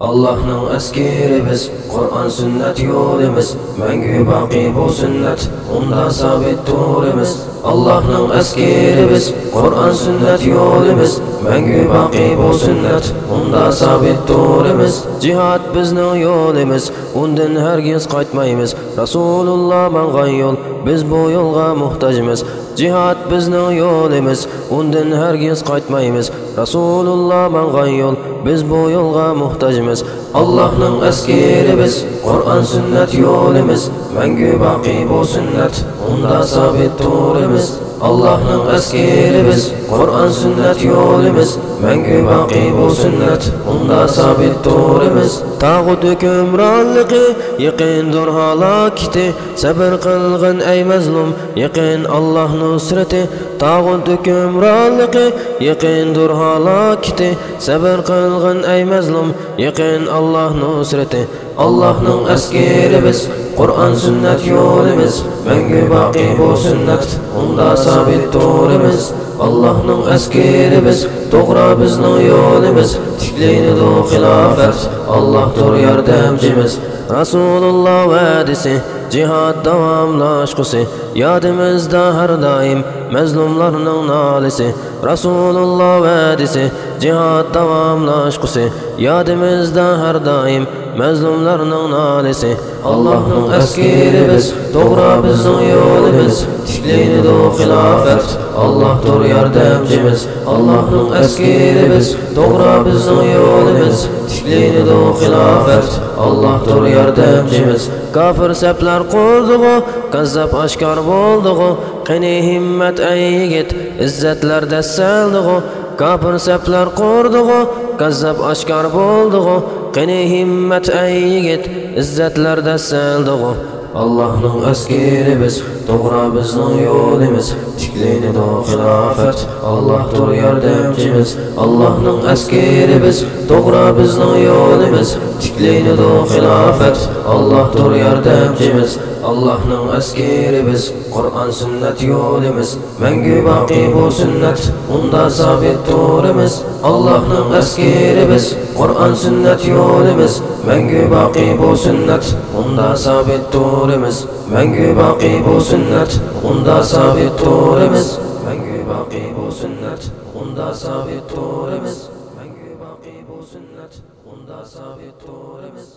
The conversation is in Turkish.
Allohning askeri biz Qur'on sunnat yo'limiz mangu boqiy bu sunnat unda sabit turimiz Allohning askeri biz Qur'on sunnat yo'limiz mangu boqiy bu sunnat unda sabit turimiz jihad bizning yo'limiz undan hargiz qaytmaymiz. Rasululloh mangan yo'l biz bu yo'lga muhtojmiz. Jihad bizning yo'limiz undan hargiz qaytmaymiz. Rasululloh mangan yo'l biz bu yo'lga muhtojmiz. Allohning askeri biz. Qur'on sunnat yo'limiz. Mangu baqiy bu sunnat. Unda sabit turimiz Allohning askeri biz Qur'on sunnat yo'limiz mangu boqiy bu sunnat unda sabit turimiz. Tag'ut hukmronligi yaqindir halokati sabr qilgin ey mazlum yaqin Alloh nusrati tag'ut hukmronligi yaqindir halokati sabr qilgin ey mazlum yaqin Alloh nusrati Allohning askeri biz Qur'on sunnat yo'limiz mangu boqiy bu sunnat unda sabit turimiz Allohning askeri biz to'g'ri bizning yo'limiz tiklaydi xilofat Allohdir yordamchimiz Rasululloh vadisi jihad davomlashqusi yodimizda har doim mazlumlarning nolisi Rasululloh vadisi jihad davomlashqusi yodimizda har doim məzlumlarının nalisi Allahın əskeri biz Doğra bizim yolimiz Tikleydi o xilafət. Allah dur yardımcımız Allahın əskeri biz Doğra bizim yolimiz Tikleydi o xilafət. Allah dur yardımcımız Kafir səplər qurduğu Qəzzab aşkar bolduğu Qini himmət ey yigit İzzətlər dəssəldiğu Kafir səplər qurduğu Qəzzab aşkar bolduğu qani himmat ayigit izzatlarda saldog'u allohning askari biz. To'g'ri bizning yo'limiz tiklaydi xilofat Allohdir yordamchimiz Allohning askeri biz to'g'ri bizning yo'limiz tiklaydi xilofat Allohdir yordamchimiz Allohning askeri biz Qur'on sunnat yo'limiz. Mangu boqiy bu sunnat unda sabit turimiz Allohning askeri biz Qur'on sunnat yo'limiz mangu boqiy bu sunnat unda sabit turimiz mangu baqi bu sunnat unda sabit turimiz mangu baqi bu sunnat unda sabit turimiz